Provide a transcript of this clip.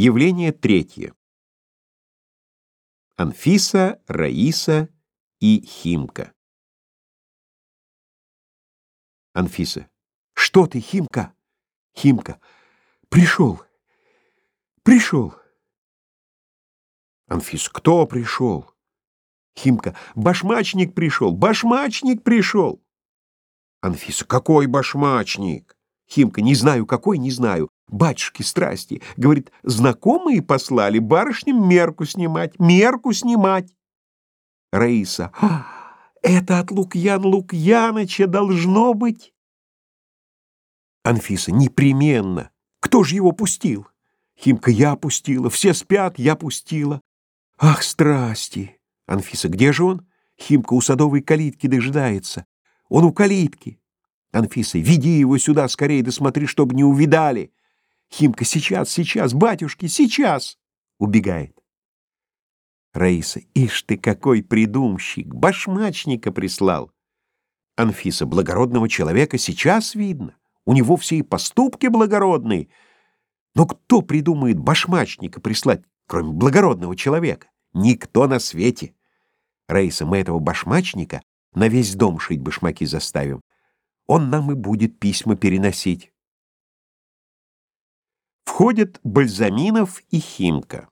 Явление третье. Анфиса, Раиса и Химка. Анфиса. Что ты, Химка? Химка. Пришел. Пришел. Анфиса. Кто пришел? Химка. Башмачник пришел. Башмачник пришел. Анфиса. Какой башмачник? Химка. Не знаю, какой, не знаю. Батюшки, страсти. Говорит, знакомые послали барышням мерку снимать. Мерку снимать. Раиса. «А, это от Лукьян Лукьяныча должно быть. Анфиса. Непременно. Кто же его пустил? Химка. Я пустила. Все спят, я пустила. Ах, страсти. Анфиса. Где же он? Химка у садовой калитки дожидается. Он у калитки. Анфиса. Веди его сюда скорее, да смотри, чтобы не увидали. Химка. Сейчас, сейчас, батюшки, сейчас. Убегает. Раиса. Ишь ты какой придумщик, башмачника прислал. Анфиса. Благородного человека сейчас видно. У него все и поступки благородные. Но кто придумает башмачника прислать, кроме благородного человека? Никто на свете. Раиса, мы этого башмачника на весь дом шить башмаки заставим. Он нам и будет письма переносить. Входят Бальзаминов и Химка.